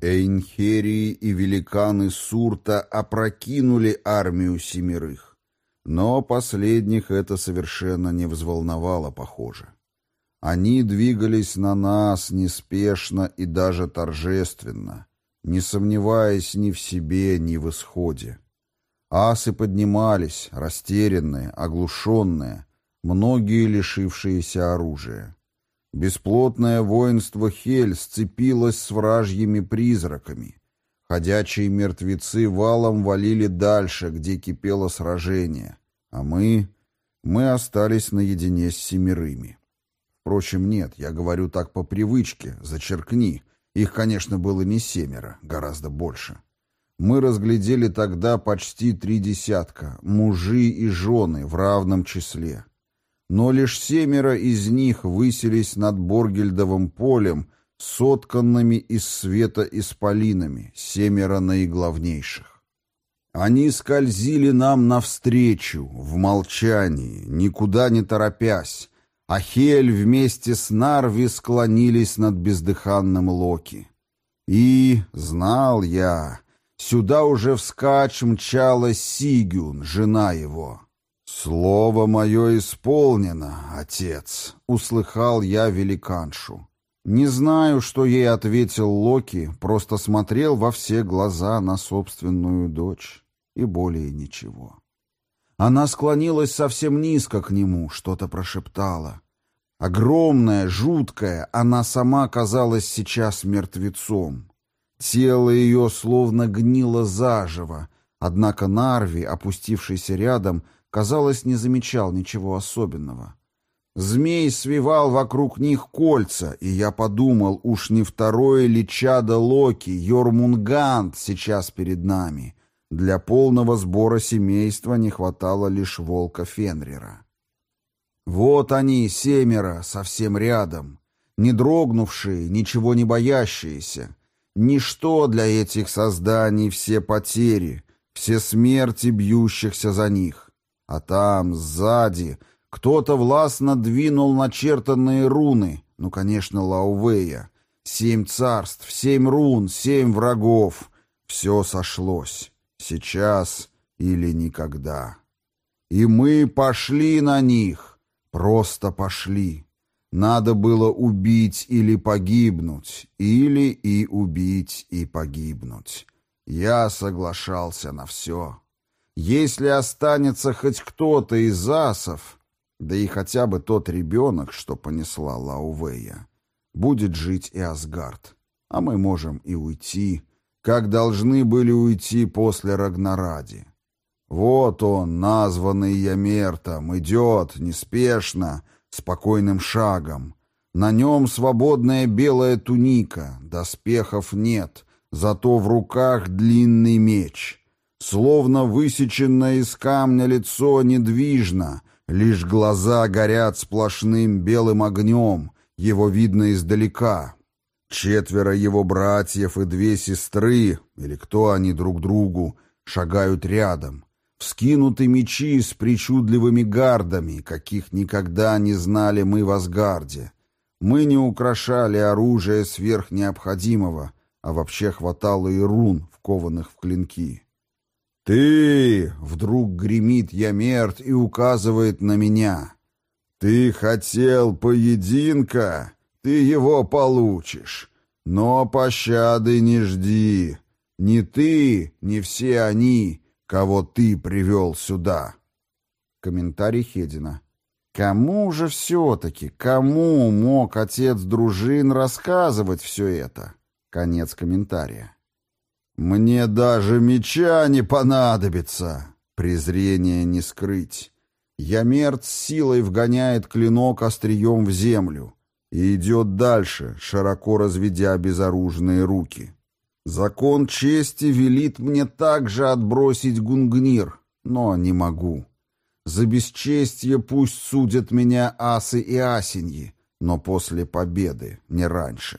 Эйнхерии и великаны Сурта опрокинули армию семерых. Но последних это совершенно не взволновало, похоже. Они двигались на нас неспешно и даже торжественно, не сомневаясь ни в себе, ни в исходе. Асы поднимались, растерянные, оглушенные, многие лишившиеся оружия. Бесплотное воинство Хель сцепилось с вражьими призраками. Ходячие мертвецы валом валили дальше, где кипело сражение. А мы... мы остались наедине с семерыми. Впрочем, нет, я говорю так по привычке, зачеркни. Их, конечно, было не семеро, гораздо больше. Мы разглядели тогда почти три десятка, мужи и жены в равном числе но лишь семеро из них высились над Боргельдовым полем, сотканными из света исполинами, семеро наиглавнейших. Они скользили нам навстречу, в молчании, никуда не торопясь, а Хель вместе с Нарви склонились над бездыханным Локи. И, знал я, сюда уже вскачь мчалась Сигюн, жена его. «Слово мое исполнено, отец», — услыхал я великаншу. Не знаю, что ей ответил Локи, просто смотрел во все глаза на собственную дочь, и более ничего. Она склонилась совсем низко к нему, что-то прошептала. Огромная, жуткая, она сама казалась сейчас мертвецом. Тело ее словно гнило заживо, однако Нарви, опустившийся рядом, — казалось, не замечал ничего особенного. Змей свивал вокруг них кольца, и я подумал, уж не второе ли чадо Локи, Йормунгант, сейчас перед нами. Для полного сбора семейства не хватало лишь волка Фенрира. Вот они, семеро, совсем рядом, не дрогнувшие, ничего не боящиеся. Ничто для этих созданий все потери, все смерти бьющихся за них. А там, сзади, кто-то властно двинул начертанные руны, ну, конечно, Лаувея. Семь царств, семь рун, семь врагов. Все сошлось. Сейчас или никогда. И мы пошли на них. Просто пошли. Надо было убить или погибнуть, или и убить и погибнуть. Я соглашался на все. Если останется хоть кто-то из асов, да и хотя бы тот ребенок, что понесла Лаувея, будет жить и Асгард, а мы можем и уйти, как должны были уйти после Рагнаради. Вот он, названный Ямертом, идет неспешно, спокойным шагом. На нем свободная белая туника, доспехов нет, зато в руках длинный меч. Словно высеченное из камня лицо недвижно, лишь глаза горят сплошным белым огнем, его видно издалека. Четверо его братьев и две сестры, или кто они друг другу, шагают рядом. Вскинуты мечи с причудливыми гардами, каких никогда не знали мы в Асгарде. Мы не украшали оружие сверх необходимого, а вообще хватало и рун, вкованных в клинки. «Ты!» — вдруг гремит Ямерт и указывает на меня. «Ты хотел поединка? Ты его получишь. Но пощады не жди. Ни ты, ни все они, кого ты привел сюда». Комментарий Хедина. Кому же все-таки, кому мог отец дружин рассказывать все это? Конец комментария. «Мне даже меча не понадобится!» Презрение не скрыть. Ямерт силой вгоняет клинок острием в землю и идет дальше, широко разведя безоружные руки. Закон чести велит мне также отбросить гунгнир, но не могу. За бесчестье пусть судят меня асы и асеньи, но после победы, не раньше.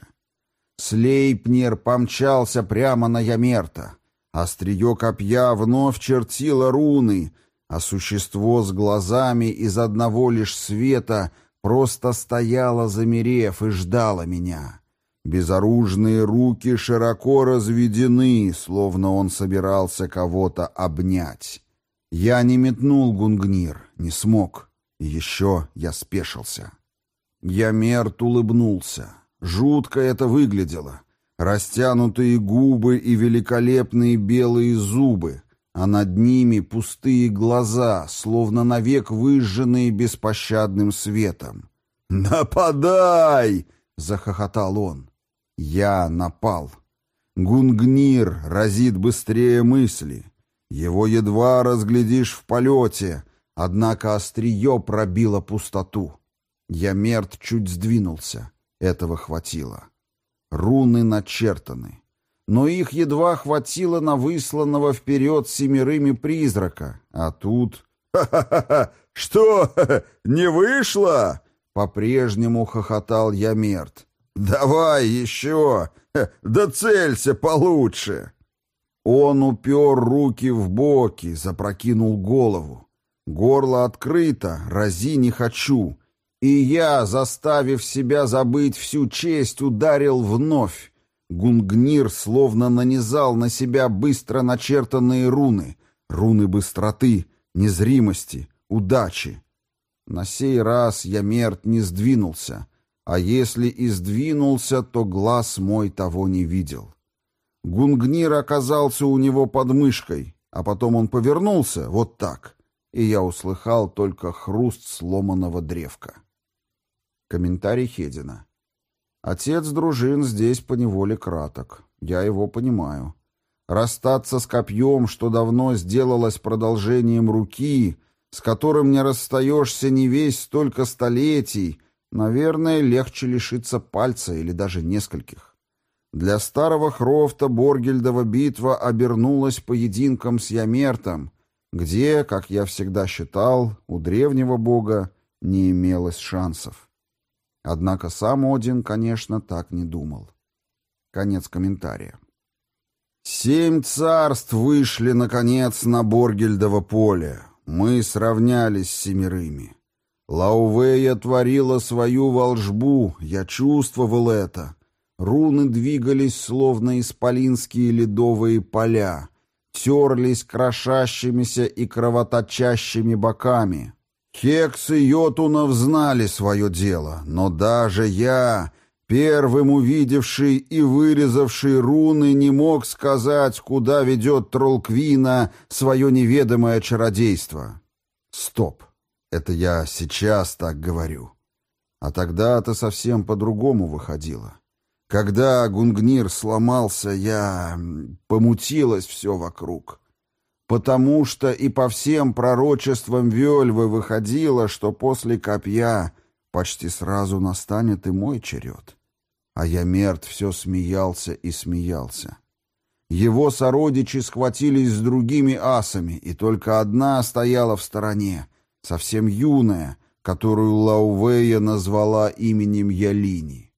Слейпнер помчался прямо на Ямерта. Острие копья вновь чертило руны, а существо с глазами из одного лишь света просто стояло, замерев, и ждало меня. Безоружные руки широко разведены, словно он собирался кого-то обнять. Я не метнул гунгнир, не смог. Еще я спешился. Я мерт улыбнулся. Жутко это выглядело. Растянутые губы и великолепные белые зубы, а над ними пустые глаза, словно навек выжженные беспощадным светом. «Нападай!» — захохотал он. Я напал. Гунгнир разит быстрее мысли. Его едва разглядишь в полете, однако острие пробило пустоту. Я мерт чуть сдвинулся. Этого хватило. Руны начертаны. Но их едва хватило на высланного вперед семерыми призрака. А тут... «Ха-ха-ха! Что, не вышло?» По-прежнему хохотал я мерт. «Давай еще! Да целься получше!» Он упер руки в боки, запрокинул голову. Горло открыто, рази не хочу. И я, заставив себя забыть всю честь, ударил вновь. Гунгнир словно нанизал на себя быстро начертанные руны. Руны быстроты, незримости, удачи. На сей раз я мерт не сдвинулся, а если и сдвинулся, то глаз мой того не видел. Гунгнир оказался у него под мышкой, а потом он повернулся вот так, и я услыхал только хруст сломанного древка. Комментарий Хедина. Отец дружин здесь поневоле краток. Я его понимаю. Расстаться с копьем, что давно сделалось продолжением руки, с которым не расстаешься не весь столько столетий, наверное, легче лишиться пальца или даже нескольких. Для старого Хрофта Боргельдова битва обернулась поединком с Ямертом, где, как я всегда считал, у древнего бога не имелось шансов. Однако сам Один, конечно, так не думал. Конец комментария. Семь царств вышли, наконец, на Боргельдово поле. Мы сравнялись с семерыми. Лаувея творила свою волжбу, я чувствовал это. Руны двигались, словно исполинские ледовые поля, терлись крошащимися и кровоточащими боками, Хекс и Йотунов знали свое дело, но даже я, первым увидевший и вырезавший руны, не мог сказать, куда ведет Тролквина свое неведомое чародейство. Стоп, это я сейчас так говорю. А тогда это совсем по-другому выходило. Когда Гунгнир сломался, я... помутилось все вокруг потому что и по всем пророчествам Вельвы выходило, что после копья почти сразу настанет и мой черед. А я мертв все смеялся и смеялся. Его сородичи схватились с другими асами, и только одна стояла в стороне, совсем юная, которую Лаувея назвала именем Ялини.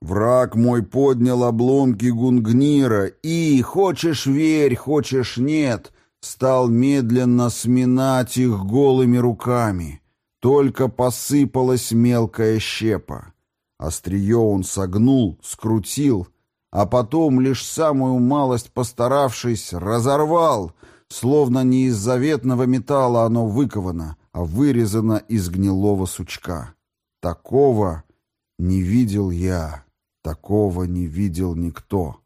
Враг мой поднял обломки Гунгнира и, хочешь верь, хочешь нет, стал медленно сминать их голыми руками. Только посыпалась мелкая щепа. Острие он согнул, скрутил, а потом, лишь самую малость постаравшись, разорвал, словно не из заветного металла оно выковано, а вырезано из гнилого сучка. Такого не видел я, такого не видел никто.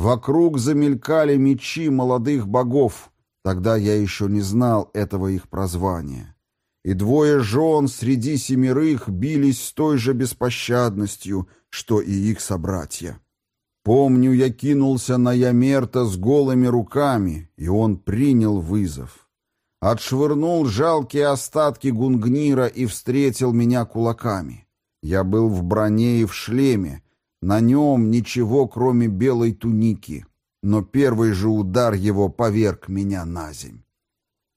Вокруг замелькали мечи молодых богов. Тогда я еще не знал этого их прозвания. И двое жен среди семерых бились с той же беспощадностью, что и их собратья. Помню, я кинулся на Ямерта с голыми руками, и он принял вызов. Отшвырнул жалкие остатки гунгнира и встретил меня кулаками. Я был в броне и в шлеме, на нем ничего, кроме белой туники, но первый же удар его поверг меня на земь.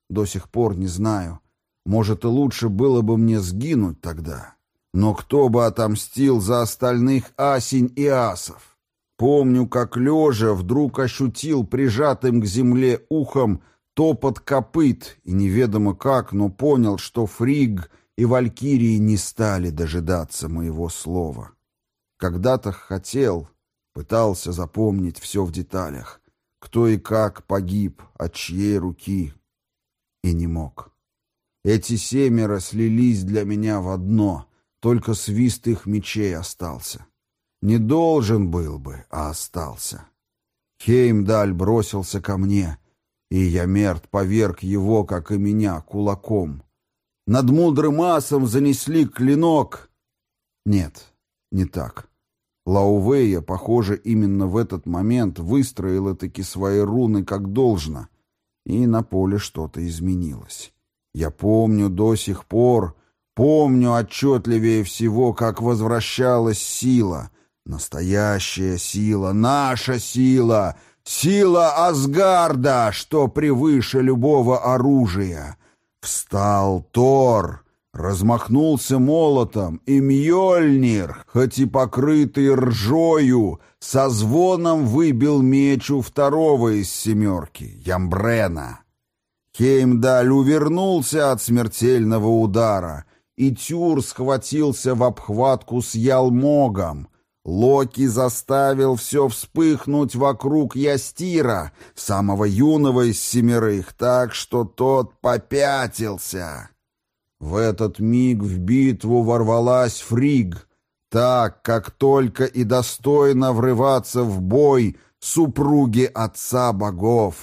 До сих пор не знаю, может и лучше было бы мне сгинуть тогда, но кто бы отомстил за остальных асень и асов? Помню, как лежа вдруг ощутил прижатым к земле ухом топот копыт, и неведомо как, но понял, что Фриг и Валькирии не стали дожидаться моего слова. Когда-то хотел, пытался запомнить все в деталях, кто и как погиб, от чьей руки, и не мог. Эти семеро слились для меня в одно, только свист их мечей остался. Не должен был бы, а остался. Хеймдаль бросился ко мне, и я мерт поверг его, как и меня, кулаком. Над мудрым асом занесли клинок. Нет, не так. Лаувея, похоже, именно в этот момент выстроила таки свои руны как должно, и на поле что-то изменилось. Я помню до сих пор, помню отчетливее всего, как возвращалась сила, настоящая сила, наша сила, сила Асгарда, что превыше любого оружия. Встал Тор, размахнулся молотом, и Мьёльнир, хоть и покрытый ржою, со звоном выбил меч у второго из семерки, Ямбрена. Хеймдаль увернулся от смертельного удара, и Тюр схватился в обхватку с Ялмогом. Локи заставил все вспыхнуть вокруг Ястира, самого юного из семерых, так что тот попятился. В этот миг в битву ворвалась Фриг, так, как только и достойно врываться в бой супруги отца богов.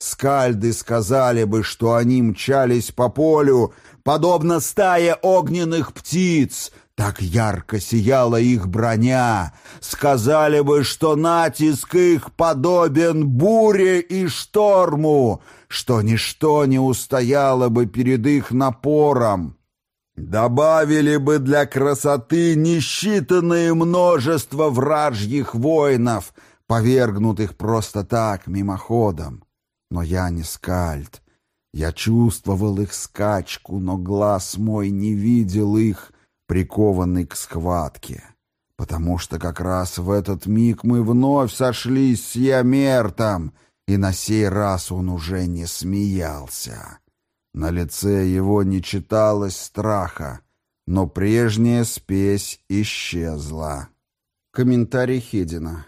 Скальды сказали бы, что они мчались по полю, подобно стае огненных птиц, так ярко сияла их броня. Сказали бы, что натиск их подобен буре и шторму, что ничто не устояло бы перед их напором. Добавили бы для красоты несчитанное множество вражьих воинов, повергнутых просто так, мимоходом. Но я не скальд. Я чувствовал их скачку, но глаз мой не видел их, прикованный к схватке. Потому что как раз в этот миг мы вновь сошлись с Ямертом, и на сей раз он уже не смеялся. На лице его не читалось страха, но прежняя спесь исчезла. Комментарий Хедина.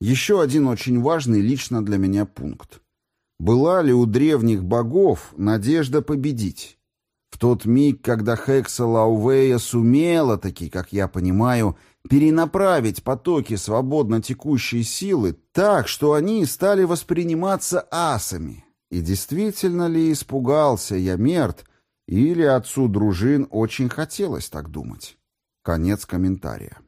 Еще один очень важный лично для меня пункт. Была ли у древних богов надежда победить? Тот миг, когда Хекса Лаувея сумела таки, как я понимаю, перенаправить потоки свободно текущей силы так, что они стали восприниматься асами. И действительно ли испугался я мерт, или отцу дружин очень хотелось так думать? Конец комментария.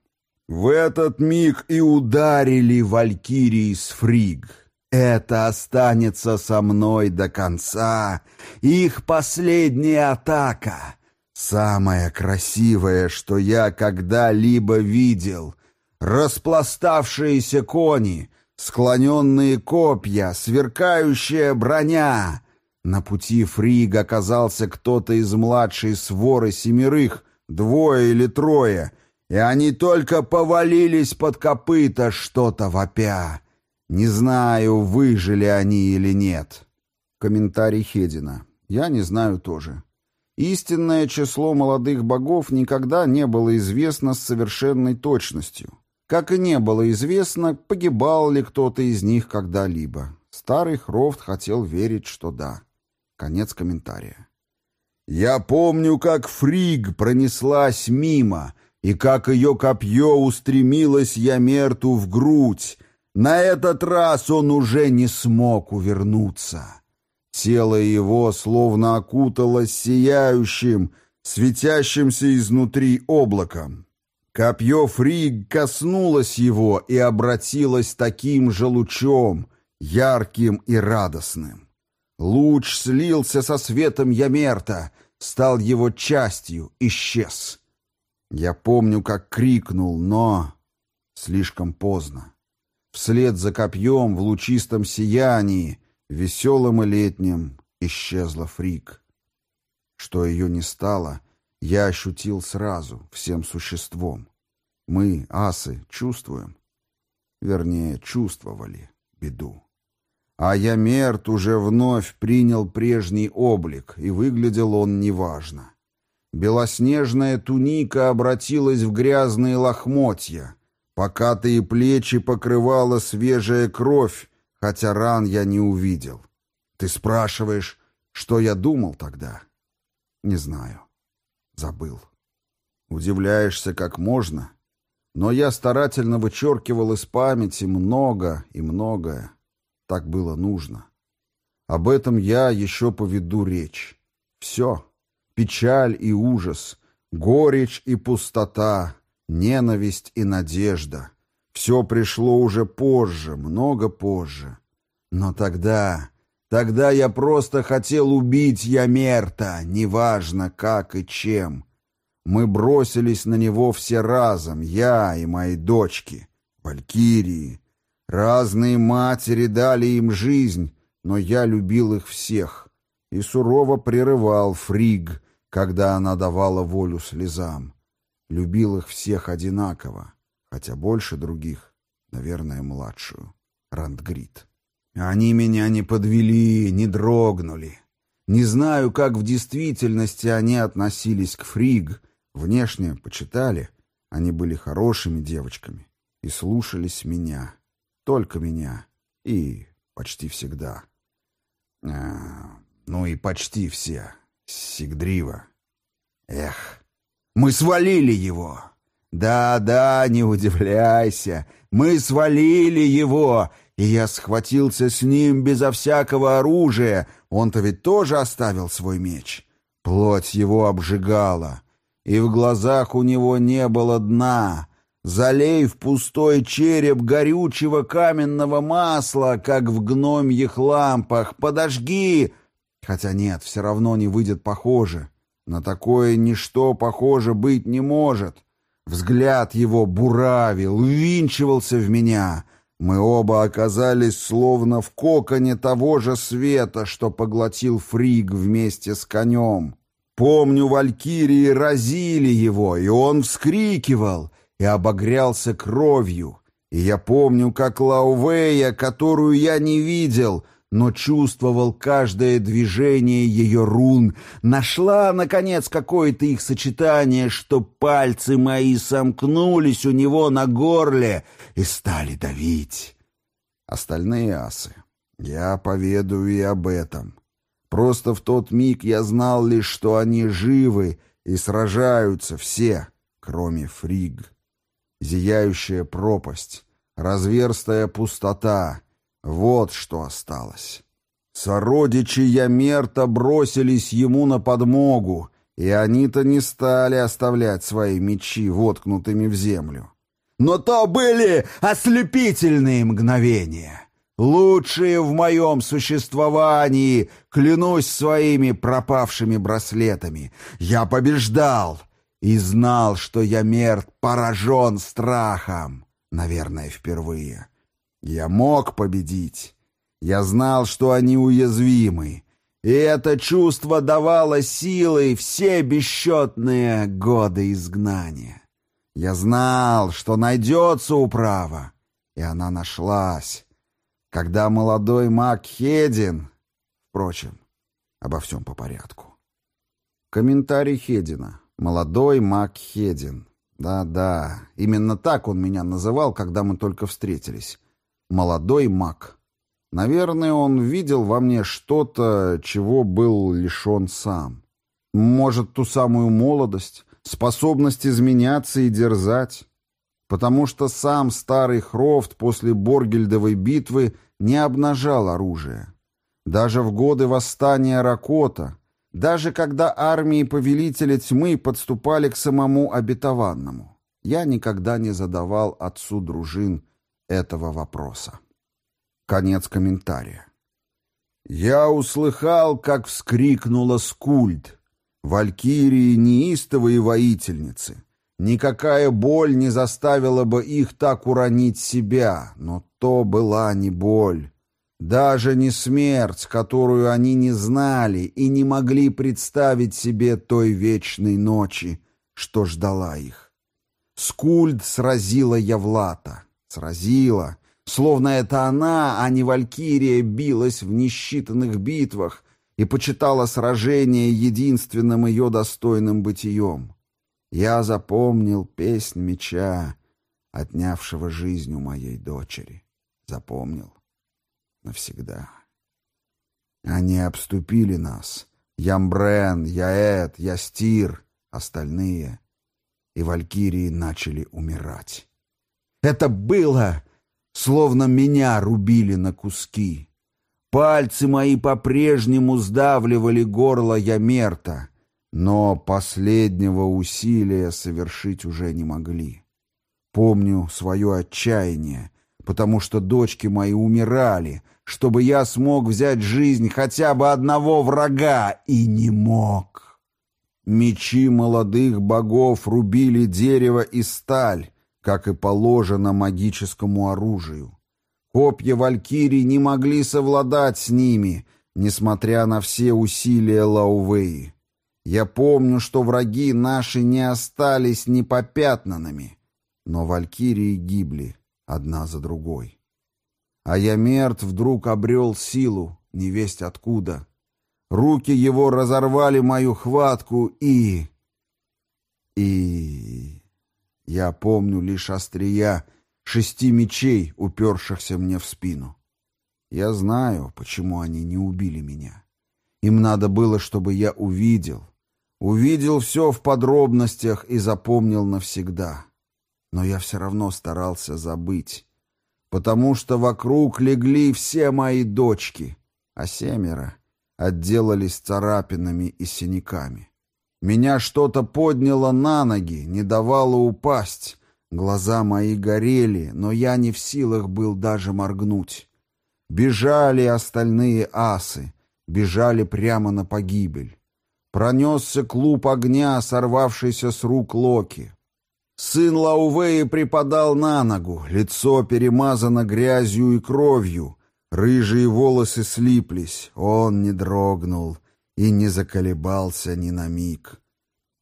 В этот миг и ударили валькирии с фриг. Это останется со мной до конца. Их последняя атака. Самая красивая, что я когда-либо видел. Распластавшиеся кони, склоненные копья, сверкающая броня. На пути Фриг оказался кто-то из младшей своры семерых, двое или трое, и они только повалились под копыта что-то вопя. Не знаю, выжили они или нет. Комментарий Хедина. Я не знаю тоже. Истинное число молодых богов никогда не было известно с совершенной точностью. Как и не было известно, погибал ли кто-то из них когда-либо. Старый Хрофт хотел верить, что да. Конец комментария. «Я помню, как Фриг пронеслась мимо, и как ее копье устремилось Ямерту в грудь, на этот раз он уже не смог увернуться. Тело его словно окуталось сияющим, светящимся изнутри облаком. Копье Фриг коснулось его и обратилось таким же лучом, ярким и радостным. Луч слился со светом Ямерта, стал его частью, исчез. Я помню, как крикнул, но слишком поздно. Вслед за копьем в лучистом сиянии, веселым и летним, исчезла Фрик. Что ее не стало, я ощутил сразу, всем существом. Мы, асы, чувствуем. Вернее, чувствовали беду. А Ямерт уже вновь принял прежний облик, и выглядел он неважно. Белоснежная туника обратилась в грязные лохмотья — Покатые плечи покрывала свежая кровь, хотя ран я не увидел. Ты спрашиваешь, что я думал тогда? Не знаю. Забыл. Удивляешься, как можно? Но я старательно вычеркивал из памяти много и многое. Так было нужно. Об этом я еще поведу речь. Все. Печаль и ужас, горечь и пустота, ненависть и надежда. Все пришло уже позже, много позже. Но тогда... Тогда я просто хотел убить Ямерта, неважно как и чем. Мы бросились на него все разом, я и мои дочки, валькирии. Разные матери дали им жизнь, но я любил их всех и сурово прерывал Фриг, когда она давала волю слезам. Любил их всех одинаково, хотя больше других, наверное, младшую, Рандгрид. Они меня не подвели, не дрогнули. Не знаю, как в действительности они относились к Фриг, внешне почитали, они были хорошими девочками и слушались меня, только меня, и почти всегда. А, ну и почти все. Сигдрива. Эх, мы свалили его. Да-да, не удивляйся. Мы свалили его, и я схватился с ним безо всякого оружия. Он-то ведь тоже оставил свой меч. Плоть его обжигала, и в глазах у него не было дна. Залей в пустой череп горючего каменного масла, как в гномьих лампах. Подожги! Хотя нет, все равно не выйдет похоже. На такое ничто похоже быть не может. Взгляд его буравил, ввинчивался в меня. Мы оба оказались словно в коконе того же света, что поглотил Фриг вместе с конем. Помню, валькирии разили его, и он вскрикивал и обогрялся кровью. И я помню, как Лаувея, которую я не видел — но чувствовал каждое движение ее рун, нашла, наконец, какое-то их сочетание, что пальцы мои сомкнулись у него на горле и стали давить. Остальные асы. Я поведаю и об этом. Просто в тот миг я знал лишь, что они живы и сражаются все, кроме Фриг. Зияющая пропасть, разверстая пустота — вот что осталось. Сородичи Ямерта бросились ему на подмогу, и они-то не стали оставлять свои мечи, воткнутыми в землю. Но то были ослепительные мгновения. Лучшие в моем существовании, клянусь своими пропавшими браслетами. Я побеждал и знал, что Ямерт поражен страхом. Наверное, впервые. Я мог победить. Я знал, что они уязвимы. И это чувство давало силой все бесчетные годы изгнания. Я знал, что найдется управа, и она нашлась. Когда молодой маг Хедин... Впрочем, обо всем по порядку. Комментарий Хедина. Молодой маг Хедин. Да-да, именно так он меня называл, когда мы только встретились молодой маг. Наверное, он видел во мне что-то, чего был лишен сам. Может, ту самую молодость, способность изменяться и дерзать. Потому что сам старый Хрофт после Боргельдовой битвы не обнажал оружие. Даже в годы восстания Ракота, даже когда армии Повелителя Тьмы подступали к самому обетованному, я никогда не задавал отцу дружин этого вопроса. Конец комментария. Я услыхал, как вскрикнула Скульд. Валькирии неистовые воительницы. Никакая боль не заставила бы их так уронить себя, но то была не боль. Даже не смерть, которую они не знали и не могли представить себе той вечной ночи, что ждала их. Скульд сразила Явлата. Сразила. Словно это она, а не Валькирия, билась в несчитанных битвах и почитала сражение единственным ее достойным бытием. Я запомнил песнь меча. отнявшего жизнь у моей дочери. Запомнил. Навсегда. Они обступили нас. Ямбрен, Яэт, Ястир, остальные. И валькирии начали умирать. Это было, словно меня рубили на куски. Пальцы мои по-прежнему сдавливали горло Ямерта, но последнего усилия совершить уже не могли. Помню свое отчаяние, потому что дочки мои умирали, чтобы я смог взять жизнь хотя бы одного врага, и не мог. Мечи молодых богов рубили дерево и сталь, как и положено магическому оружию. Копья валькирий не могли совладать с ними, несмотря на все усилия Лаувеи. Я помню, что враги наши не остались непопятнанными, но валькирии гибли одна за другой. А я мертв вдруг обрел силу, невесть откуда. Руки его разорвали мою хватку и... И... Я помню лишь острия шести мечей, упершихся мне в спину. Я знаю, почему они не убили меня. Им надо было, чтобы я увидел. Увидел все в подробностях и запомнил навсегда. Но я все равно старался забыть потому что вокруг легли все мои дочки, а семеро отделались царапинами и синяками. Меня что-то подняло на ноги, не давало упасть. Глаза мои горели, но я не в силах был даже моргнуть. Бежали остальные асы, бежали прямо на погибель. Пронесся клуб огня, сорвавшийся с рук Локи. Сын Лаувеи припадал на ногу, лицо перемазано грязью и кровью, рыжие волосы слиплись, он не дрогнул и не заколебался ни на миг.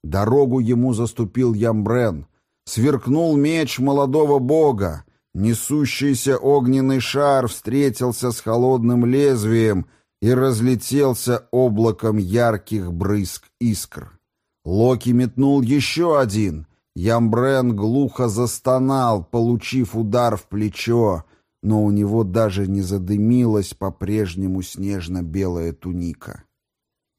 Дорогу ему заступил Ямбрен, сверкнул меч молодого бога, несущийся огненный шар встретился с холодным лезвием и разлетелся облаком ярких брызг искр. Локи метнул еще один — Ямбрен глухо застонал, получив удар в плечо, но у него даже не задымилась по-прежнему снежно-белая туника.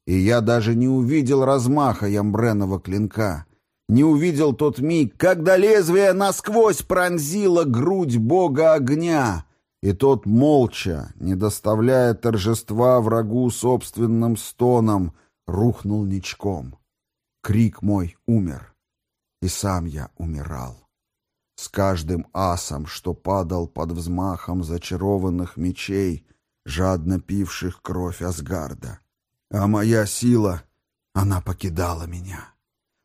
И я даже не увидел размаха Ямбренова клинка, не увидел тот миг, когда лезвие насквозь пронзило грудь бога огня, и тот молча, не доставляя торжества врагу собственным стоном, рухнул ничком. Крик мой умер и сам я умирал. С каждым асом, что падал под взмахом зачарованных мечей, жадно пивших кровь Асгарда. А моя сила, она покидала меня.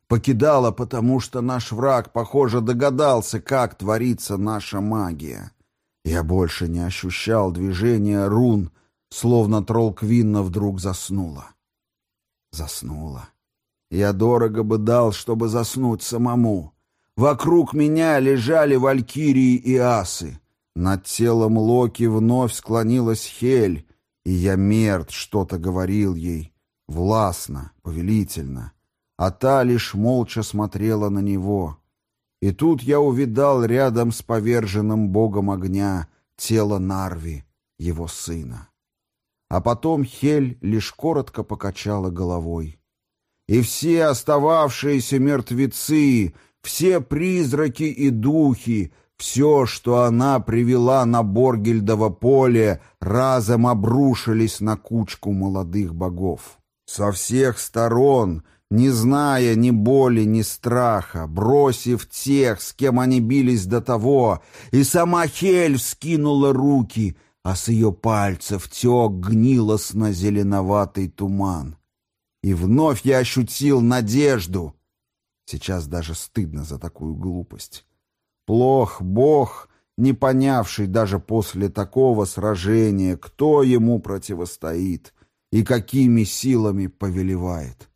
Покидала, потому что наш враг, похоже, догадался, как творится наша магия. Я больше не ощущал движения рун, словно Тролквинна вдруг заснула. Заснула. Я дорого бы дал, чтобы заснуть самому. Вокруг меня лежали валькирии и асы. Над телом Локи вновь склонилась Хель, и я мерт что-то говорил ей, властно, повелительно. А та лишь молча смотрела на него. И тут я увидал рядом с поверженным богом огня тело Нарви, его сына. А потом Хель лишь коротко покачала головой и все остававшиеся мертвецы, все призраки и духи, все, что она привела на Боргельдово поле, разом обрушились на кучку молодых богов. Со всех сторон, не зная ни боли, ни страха, бросив тех, с кем они бились до того, и сама Хель вскинула руки, а с ее пальцев тек гнилостно-зеленоватый туман. И вновь я ощутил надежду. Сейчас даже стыдно за такую глупость. Плох Бог, не понявший даже после такого сражения, кто ему противостоит и какими силами повелевает.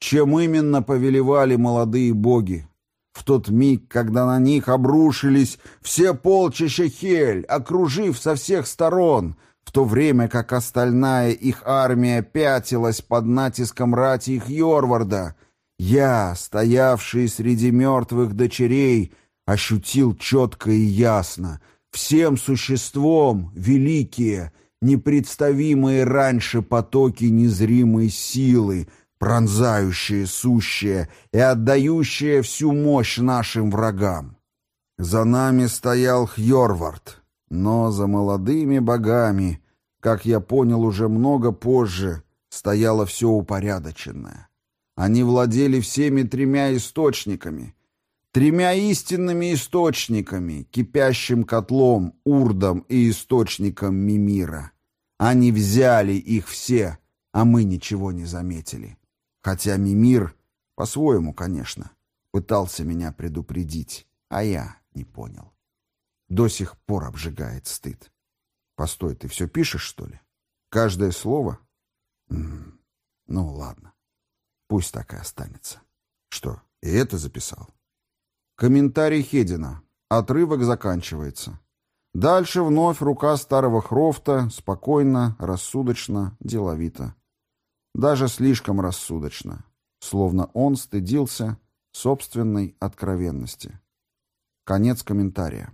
Чем именно повелевали молодые боги? В тот миг, когда на них обрушились все полчища Хель, окружив со всех сторон — в то время как остальная их армия пятилась под натиском рати их Йорварда, я, стоявший среди мертвых дочерей, ощутил четко и ясно, всем существом великие, непредставимые раньше потоки незримой силы, пронзающие сущее и отдающие всю мощь нашим врагам. За нами стоял Хьорвард, но за молодыми богами, как я понял уже много позже, стояло все упорядоченное. Они владели всеми тремя источниками, тремя истинными источниками, кипящим котлом, урдом и источником Мимира. Они взяли их все, а мы ничего не заметили. Хотя Мимир, по-своему, конечно, пытался меня предупредить, а я не понял. До сих пор обжигает стыд. Постой, ты все пишешь, что ли? Каждое слово? Ну, ладно. Пусть так и останется. Что, и это записал? Комментарий Хедина. Отрывок заканчивается. Дальше вновь рука старого Хрофта, спокойно, рассудочно, деловито. Даже слишком рассудочно, словно он стыдился собственной откровенности. Конец комментария.